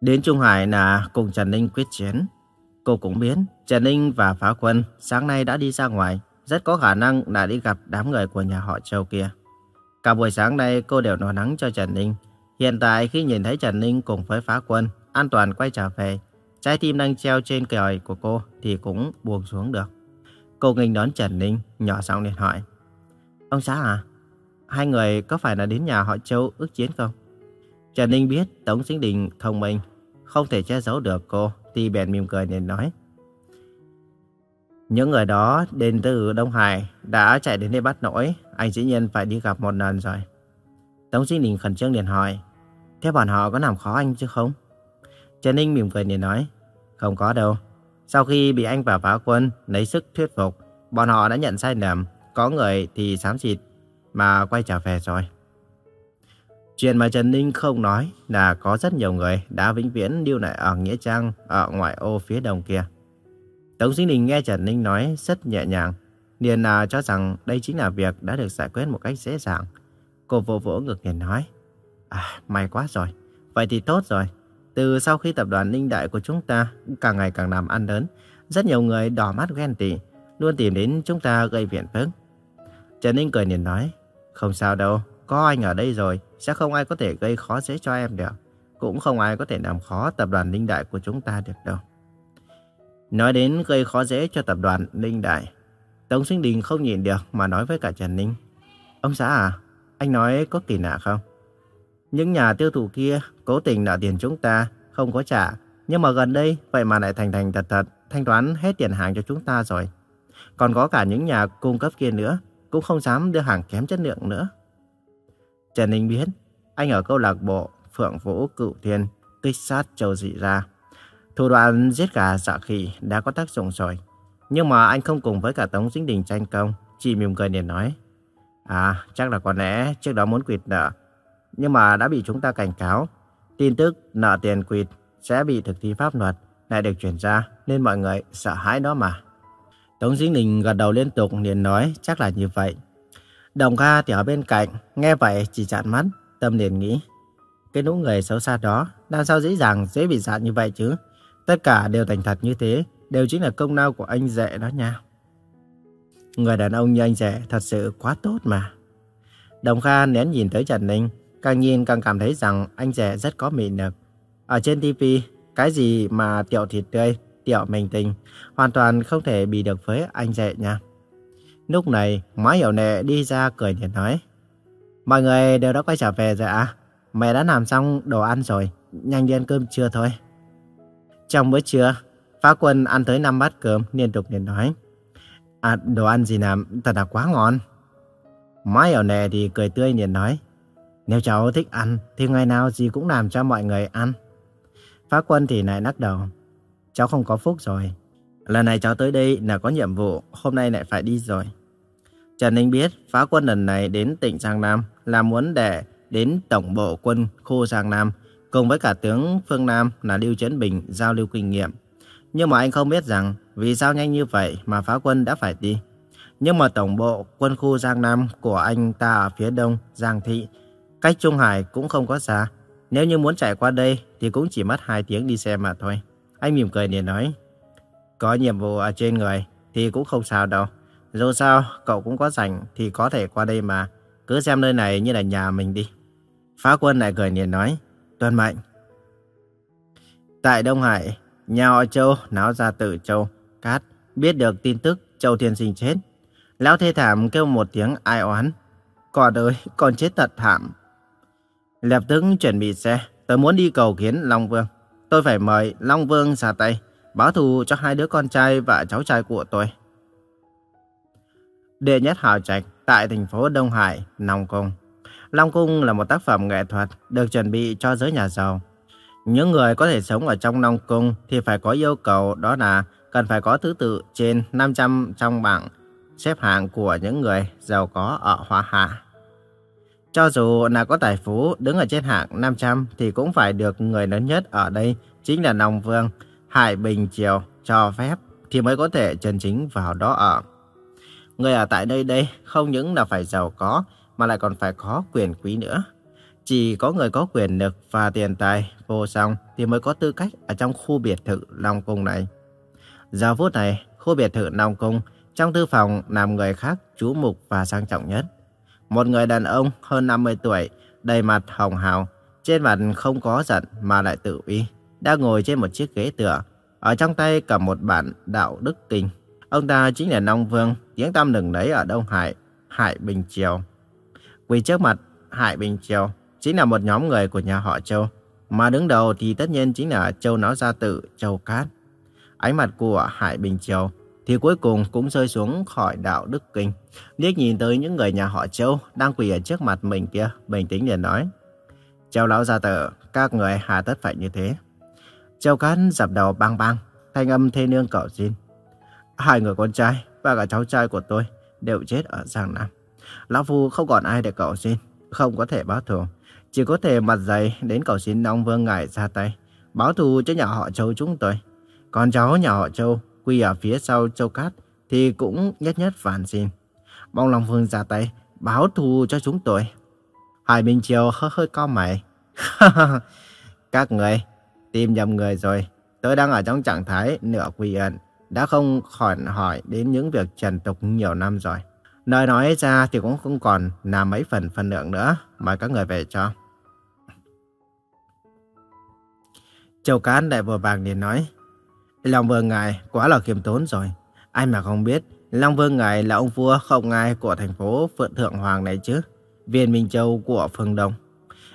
A: Đến Trung Hải là cùng Trần Ninh quyết chiến. Cô cũng biết Trần Ninh và Phá Quân sáng nay đã đi ra ngoài, rất có khả năng là đi gặp đám người của nhà họ Châu kia. Cả buổi sáng nay cô đều lo lắng cho Trần Ninh. Hiện tại khi nhìn thấy Trần Ninh cùng với Phá Quân an toàn quay trở về, trái tim đang treo trên còi của cô thì cũng buông xuống được. Cô nghênh đón Trần Ninh, nhỏ giọng liền hỏi. Ông xã à, hai người có phải là đến nhà họ Châu ước chiến không? Trần Ninh biết Tống Sinh Đình thông minh, không thể che giấu được cô, thì bèn mỉm cười nên nói. Những người đó đến từ Đông Hải đã chạy đến đây bắt nỗi, anh dĩ nhiên phải đi gặp một lần rồi. Tống Sinh Đình khẩn trương liền hỏi, thế bọn họ có làm khó anh chứ không? Trần Ninh mỉm cười liền nói, không có đâu. Sau khi bị anh và phá quân lấy sức thuyết phục, bọn họ đã nhận sai lầm, có người thì xám xịt mà quay trở về rồi. Chuyện mà Trần Ninh không nói là có rất nhiều người đã vĩnh viễn lưu lại ở Nghĩa Trang ở ngoại ô phía đông kia. Tống Sinh Đình nghe Trần Ninh nói rất nhẹ nhàng, liền là cho rằng đây chính là việc đã được giải quyết một cách dễ dàng. Cô vỗ vỗ ngực liền nói, À, may quá rồi, vậy thì tốt rồi. Từ sau khi tập đoàn Ninh Đại của chúng ta càng ngày càng làm ăn lớn, rất nhiều người đỏ mắt ghen tị, luôn tìm đến chúng ta gây phiền phức. Trần Ninh cười liền nói, không sao đâu, có anh ở đây rồi, sẽ không ai có thể gây khó dễ cho em được. Cũng không ai có thể làm khó tập đoàn Ninh Đại của chúng ta được đâu. Nói đến gây khó dễ cho tập đoàn Ninh Đại, Tống Sinh Đình không nhìn được mà nói với cả Trần Ninh. Ông xã à, anh nói có kỳ lạ không? Những nhà tiêu thụ kia cố tình nợ tiền chúng ta, không có trả. Nhưng mà gần đây, vậy mà lại thành thành thật thật, thanh toán hết tiền hàng cho chúng ta rồi. Còn có cả những nhà cung cấp kia nữa, cũng không dám đưa hàng kém chất lượng nữa. Trần Ninh biết, anh ở câu lạc bộ Phượng Vũ Cựu Thiên, kích sát châu dị ra. Thủ đoạn giết gà dạ khỉ đã có tác dụng rồi. Nhưng mà anh không cùng với cả Tống Dính Đình tranh công, chỉ mỉm cười liền nói. À, chắc là có lẽ trước đó muốn quỵt nợ, nhưng mà đã bị chúng ta cảnh cáo. Tin tức nợ tiền quỵt sẽ bị thực thi pháp luật lại được chuyển ra nên mọi người sợ hãi đó mà. Tống Duy Đình gật đầu liên tục liền nói chắc là như vậy. Đồng Kha thì ở bên cạnh, nghe vậy chỉ chặn mắt, tâm liền nghĩ. Cái nũ người xấu xa đó, làm sao dễ dàng dễ bị dạn như vậy chứ? Tất cả đều thành thật như thế, đều chính là công lao của anh rể đó nha. Người đàn ông như anh rể thật sự quá tốt mà. Đồng Kha nén nhìn tới Trần Ninh, càng nhìn càng cảm thấy rằng anh rể rất có mị lực. Ở trên TV, cái gì mà tiểu thịt tươi, tiểu mình tình, hoàn toàn không thể bị được với anh rể nha. Lúc này, Mã hiểu nệ đi ra cười nhạt nói. Mọi người đều đã quay trở về rồi à? Mẹ đã làm xong đồ ăn rồi, nhanh đi ăn cơm trưa thôi. Trong bữa trưa, Phá Quân ăn tới 5 bát cơm liên tục liền nói. À, đồ ăn gì làm thật là quá ngon. Mã hiểu nệ thì cười tươi liền nói. Nếu cháu thích ăn thì ngày nào gì cũng làm cho mọi người ăn. Phá Quân thì lại lắc đầu. Cháu không có phúc rồi. Lần này cháu tới đây là có nhiệm vụ, hôm nay lại phải đi rồi. Trần Ninh biết phá quân lần này đến tỉnh Giang Nam là muốn để đến tổng bộ quân khu Giang Nam cùng với cả tướng Phương Nam là Lưu Trấn Bình giao lưu kinh nghiệm. Nhưng mà anh không biết rằng vì sao nhanh như vậy mà phá quân đã phải đi. Nhưng mà tổng bộ quân khu Giang Nam của anh ta ở phía đông Giang Thị, cách Trung Hải cũng không có xa. Nếu như muốn chạy qua đây thì cũng chỉ mất 2 tiếng đi xe mà thôi. Anh mỉm cười để nói, có nhiệm vụ ở trên người thì cũng không sao đâu. Dù sao, cậu cũng có rảnh thì có thể qua đây mà. cứ xem nơi này như là nhà mình đi. Phá quân lại cười liền nói, tuân mệnh. Tại Đông Hải, nhà họ Châu náo ra từ Châu, Cát, biết được tin tức Châu Thiên Sinh chết. Lão thê thảm kêu một tiếng ai oán. Còn ơi, còn chết thật thảm. Lập tức chuẩn bị xe, tôi muốn đi cầu kiến Long Vương. Tôi phải mời Long Vương ra tay, báo thù cho hai đứa con trai và cháu trai của tôi. Đệ nhất hào trạch tại thành phố Đông Hải, Long Cung. Long Cung là một tác phẩm nghệ thuật được chuẩn bị cho giới nhà giàu. Những người có thể sống ở trong Long Cung thì phải có yêu cầu đó là cần phải có thứ tự trên 500 trong bảng xếp hạng của những người giàu có ở Hoa Hạ. Cho dù là có tài phú đứng ở trên hạng 500 thì cũng phải được người lớn nhất ở đây chính là Long Vương, Hải Bình Triều cho phép thì mới có thể chân chính vào đó ở. Người ở tại nơi đây không những là phải giàu có mà lại còn phải có quyền quý nữa. Chỉ có người có quyền lực và tiền tài vô song thì mới có tư cách ở trong khu biệt thự Long Cung này. Giờ phút này, khu biệt thự Long Cung trong thư phòng làm người khác chú mục và sang trọng nhất. Một người đàn ông hơn 50 tuổi, đầy mặt hồng hào, trên mặt không có giận mà lại tự uy, đang ngồi trên một chiếc ghế tựa, ở trong tay cầm một bản đạo đức kinh. Ông ta chính là nông Vương, tiếng tăm đừng đấy ở Đông Hải, Hải Bình Triều. Quỳ trước mặt Hải Bình Triều chính là một nhóm người của nhà họ Châu, mà đứng đầu thì tất nhiên chính là Châu Náo Gia Tự, Châu Cát. Ánh mặt của Hải Bình Triều thì cuối cùng cũng rơi xuống khỏi đạo đức kinh. Liếc nhìn tới những người nhà họ Châu đang quỳ ở trước mặt mình kia, bình tĩnh liền nói. Châu lão gia tử, các người hà tất phải như thế. Châu Cán dập đầu bang bang, thanh âm thê nương cầu xin. Hai người con trai và cả cháu trai của tôi đều chết ở Giang Nam. Lão Phu không còn ai để cầu xin, không có thể báo thù. Chỉ có thể mặt dày đến cầu xin Long Vương Ngài ra tay, báo thù cho nhà họ Châu chúng tôi. Con cháu nhà họ Châu quỳ ở phía sau Châu Cát thì cũng nhất nhất phản xin. Mong Long Vương ra tay, báo thù cho chúng tôi. Hải Minh Triều hơi hơi co mày. Các người, tìm nhầm người rồi. Tôi đang ở trong trạng thái nửa quy ẩn, đã không khỏi hỏi đến những việc trần tục nhiều năm rồi. Nơi nói ra thì cũng không còn là mấy phần phần lượng nữa, mời các người về cho. Châu Cán đại vừa vàng liền nói, Long Vương Ngài quá là khiêm tốn rồi. Ai mà không biết, Long Vương Ngài là ông vua không ai của thành phố Phượng Thượng Hoàng này chứ. Viên Minh Châu của phương Đông.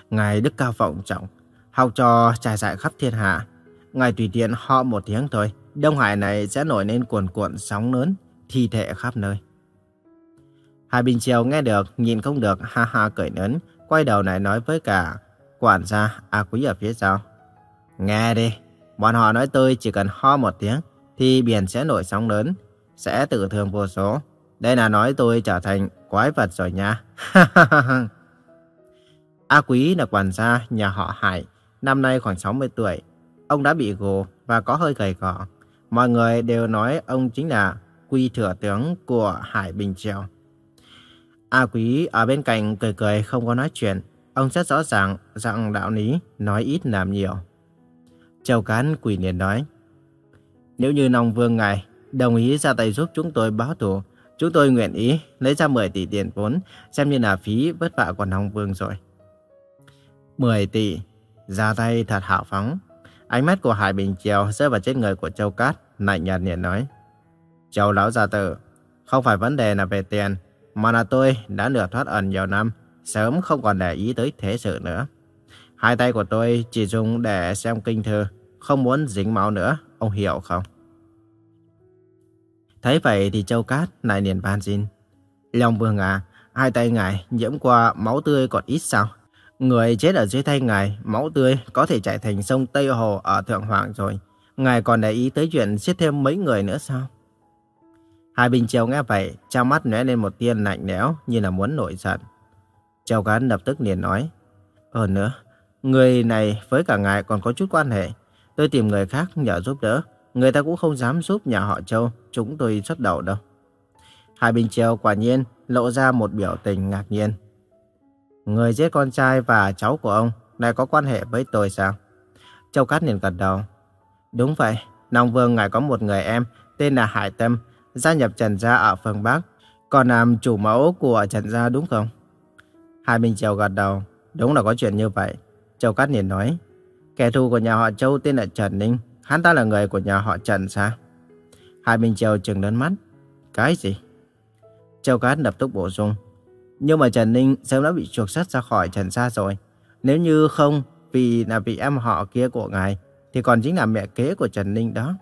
A: Ngài đức cao vọng trọng, học trò trải dại khắp thiên hạ. Ngài tùy tiện họ một tiếng thôi, Đông Hải này sẽ nổi lên cuồn cuộn sóng lớn, thi thể khắp nơi. Hai Bình Triều nghe được, nhìn không được, ha ha cười lớn, quay đầu lại nói với cả quản gia A Quý ở phía sau. Nghe đi, Bọn họ nói tôi chỉ cần ho một tiếng thì biển sẽ nổi sóng lớn, sẽ tự thương vô số. Đây là nói tôi trở thành quái vật rồi nha. A Quý là quản gia nhà họ Hải, năm nay khoảng 60 tuổi. Ông đã bị gồ và có hơi gầy gò. Mọi người đều nói ông chính là quy thừa tướng của Hải Bình Triều. A Quý ở bên cạnh cười cười không có nói chuyện. Ông rất rõ ràng rằng đạo lý nói ít làm nhiều. Châu Cán quỳ liền nói. Nếu như Long Vương ngài đồng ý ra tay giúp chúng tôi báo thù, chúng tôi nguyện ý lấy ra 10 tỷ tiền vốn, xem như là phí vất vả của Long Vương rồi. 10 tỷ, ra tay thật hảo phóng. Ánh mắt của Hải Bình Triều rơi vào trên người của Châu Cát, lạnh nhạt liền nói. Châu Lão Gia Tử, không phải vấn đề là về tiền, mà là tôi đã lừa thoát ẩn nhiều năm, sớm không còn để ý tới thế sự nữa. Hai tay của tôi chỉ dùng để xem kinh thư, không muốn dính máu nữa, ông hiểu không? Thấy vậy thì Châu Cát lại liền van xin. Long Vương à, hai tay ngài nhiễm qua máu tươi còn ít sao? Người chết ở dưới tay ngài, máu tươi có thể chảy thành sông Tây Hồ ở Thượng Hoàng rồi. Ngài còn để ý tới chuyện giết thêm mấy người nữa sao? Hai Bình châu nghe vậy, trong mắt lóe lên một tia lạnh lẽo như là muốn nổi giận. Châu Cát lập tức liền nói, Hơn nữa, Người này với cả ngài còn có chút quan hệ. Tôi tìm người khác nhờ giúp đỡ. Người ta cũng không dám giúp nhà họ Châu, chúng tôi xuất đầu đâu. Hải Bình Triều quả nhiên lộ ra một biểu tình ngạc nhiên. Người giết con trai và cháu của ông lại có quan hệ với tôi sao? Châu Cát liền gật đầu. Đúng vậy, Long Vương ngài có một người em tên là Hải Tâm, gia nhập Trần Gia ở phương Bắc, còn làm chủ mẫu của Trần Gia đúng không? Hai Bình Triều gật đầu. Đúng là có chuyện như vậy. Châu Cát liền nói. Kẻ thù của nhà họ Châu tên là Trần Ninh. Hắn ta là người của nhà họ Trần sao? Hai Bình Châu trừng lớn mắt. Cái gì? Châu Cát lập tức bổ sung. Nhưng mà Trần Ninh sớm đã bị chuộc xuất ra khỏi Trần Sa rồi. Nếu như không vì là vị em họ kia của ngài, thì còn chính là mẹ kế của Trần Ninh đó.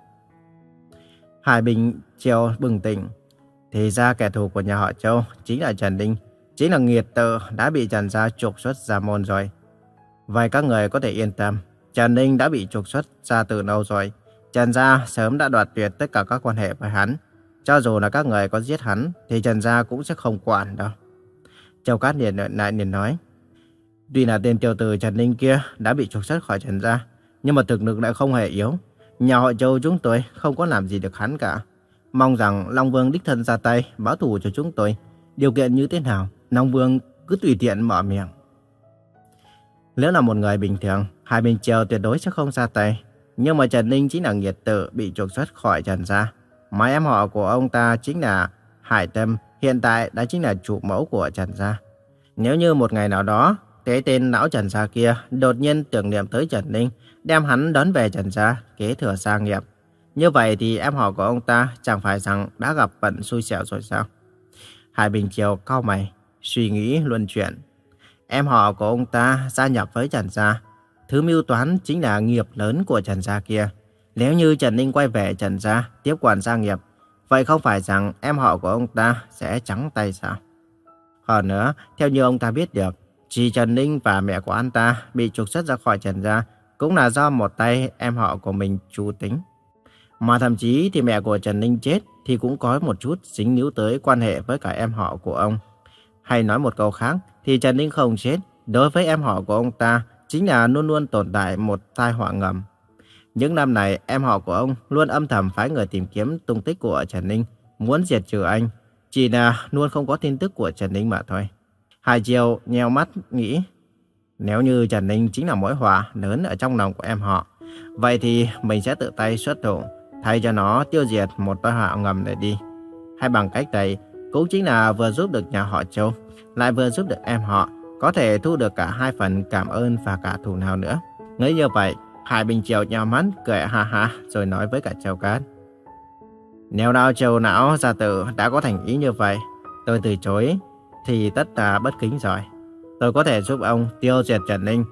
A: Hải Bình Châu bừng tỉnh. Thì ra kẻ thù của nhà họ Châu chính là Trần Ninh, chính là nghiệt tự đã bị Trần Gia trục xuất ra môn rồi. Vậy các người có thể yên tâm, Trần Ninh đã bị trục xuất ra từ lâu rồi. Trần Gia sớm đã đoạt tuyệt tất cả các quan hệ với hắn. Cho dù là các người có giết hắn, thì Trần Gia cũng sẽ không quản đâu. Châu Cát liền lại liền nói. Tuy là tên tiểu tử Trần Ninh kia đã bị trục xuất khỏi Trần Gia, nhưng mà thực lực lại không hề yếu. Nhà họ Châu chúng tôi không có làm gì được hắn cả. Mong rằng Long Vương đích thân ra tay báo thù cho chúng tôi. Điều kiện như thế nào, Long Vương cứ tùy tiện mở miệng. Nếu là một người bình thường, hai bên chiều tuyệt đối sẽ không ra tay. Nhưng mà Trần Ninh chính là nghiệt tự bị trục xuất khỏi Trần Gia. Mà em họ của ông ta chính là Hải Tâm, hiện tại đã chính là chủ mẫu của Trần Gia. Nếu như một ngày nào đó, cái tên lão Trần Gia kia đột nhiên tưởng niệm tới Trần Ninh, đem hắn đón về Trần Gia, kế thừa gia nghiệp. Như vậy thì em họ của ông ta chẳng phải rằng đã gặp vận xui xẻo rồi sao? Hải Bình Triều cau mày, suy nghĩ luân chuyển. Em họ của ông ta gia nhập với Trần Gia. Thứ mưu toán chính là nghiệp lớn của Trần Gia kia. Nếu như Trần Ninh quay về Trần Gia tiếp quản gia nghiệp, vậy không phải rằng em họ của ông ta sẽ trắng tay sao? Hơn nữa, theo như ông ta biết được, chỉ Trần Ninh và mẹ của anh ta bị trục xuất ra khỏi Trần Gia cũng là do một tay em họ của mình chủ tính. Mà thậm chí thì mẹ của Trần Ninh chết thì cũng có một chút dính níu tới quan hệ với cả em họ của ông. Hay nói một câu khác thì Trần Ninh không chết, đối với em họ của ông ta chính là luôn luôn tồn tại một tai họa ngầm. Những năm này em họ của ông luôn âm thầm phái người tìm kiếm tung tích của Trần Ninh, muốn diệt trừ anh, chỉ là luôn không có tin tức của Trần Ninh mà thôi. Hải Triều nheo mắt nghĩ, nếu như Trần Ninh chính là mối họa lớn ở trong lòng của em họ, vậy thì mình sẽ tự tay xuất thủ, thay cho nó tiêu diệt một tai họa ngầm để đi. Hay bằng cách này, cũng chính là vừa giúp được nhà họ Châu, lại vừa giúp được em họ, có thể thu được cả hai phần cảm ơn và cả thù nào nữa. Nghĩ như vậy, Hải Bình Triều nhào mắt, cười ha ha, rồi nói với cả Châu Cát. Nếu đau Châu não gia tử đã có thành ý như vậy, tôi từ chối, thì tất cả bất kính rồi. Tôi có thể giúp ông tiêu diệt Trần Ninh,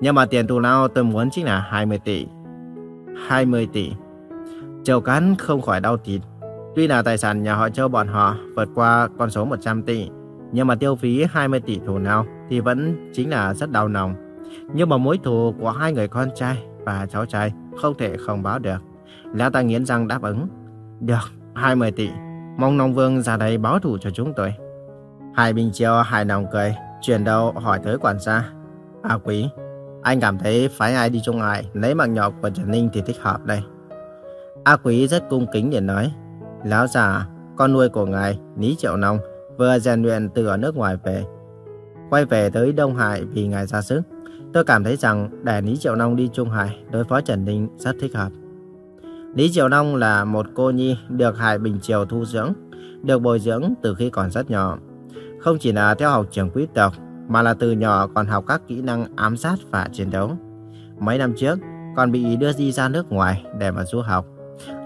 A: nhưng mà tiền thù lao tôi muốn chính là 20 tỷ. 20 tỷ. Châu Cán không khỏi đau thịt. Tuy là tài sản nhà họ Châu bọn họ vượt qua con số 100 tỷ, nhưng mà tiêu phí 20 tỷ thù nào thì vẫn chính là rất đau lòng. Nhưng mà mối thù của hai người con trai và cháu trai không thể không báo được. Lão ta nghiến răng đáp ứng. Được, 20 tỷ. Mong Long Vương ra đây báo thù cho chúng tôi. Hai Bình Chiêu hài lòng cười, chuyển đầu hỏi tới quản gia. À quý, anh cảm thấy phái ai đi chung ai lấy mạng nhọc của Trần Ninh thì thích hợp đây. A Quý rất cung kính để nói, Lão già, con nuôi của ngài, Lý Triệu Nông, vừa rèn luyện từ ở nước ngoài về. Quay về tới Đông Hải vì ngài ra sức. Tôi cảm thấy rằng để Lý Triệu Nông đi Trung Hải đối phó Trần Ninh rất thích hợp. Lý Triệu Nông là một cô nhi được Hải Bình Triều thu dưỡng, được bồi dưỡng từ khi còn rất nhỏ. Không chỉ là theo học trường quý tộc, mà là từ nhỏ còn học các kỹ năng ám sát và chiến đấu. Mấy năm trước, còn bị đưa đi ra nước ngoài để mà du học.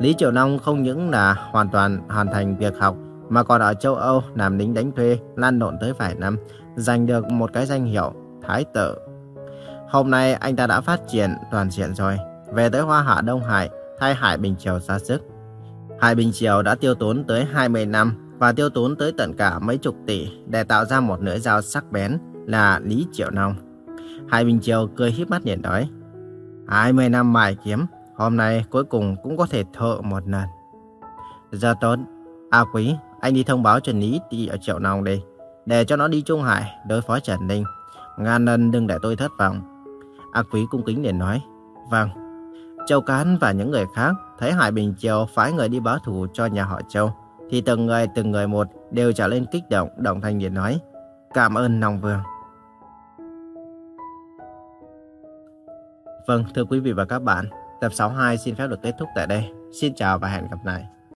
A: Lý Triệu Long không những là hoàn toàn hoàn thành việc học, mà còn ở châu Âu làm lính đánh thuê, lan lộn tới vài năm, giành được một cái danh hiệu Thái tử. Hôm nay anh ta đã phát triển toàn diện rồi, về tới Hoa Hạ Đông Hải, thay Hải Bình Triều ra sức. Hải Bình Triều đã tiêu tốn tới 20 năm và tiêu tốn tới tận cả mấy chục tỷ để tạo ra một lưỡi dao sắc bén là Lý Triệu Long. Hải Bình Triều cười híp mắt nhìn nói, 20 năm mài kiếm, hôm nay cuối cùng cũng có thể thợ một lần. Giờ tốt, A Quý, anh đi thông báo cho Lý đi ở Triệu Nông đi, để cho nó đi Trung Hải đối phó Trần Ninh. Ngàn lần đừng để tôi thất vọng. A Quý cung kính để nói, vâng. Châu Cán và những người khác thấy Hải Bình Triều phái người đi báo thù cho nhà họ Châu, thì từng người từng người một đều trở lên kích động, đồng thanh để nói, cảm ơn Long Vương. Vâng, thưa quý vị và các bạn, tập 62 xin phép được kết thúc tại đây. Xin chào và hẹn gặp lại.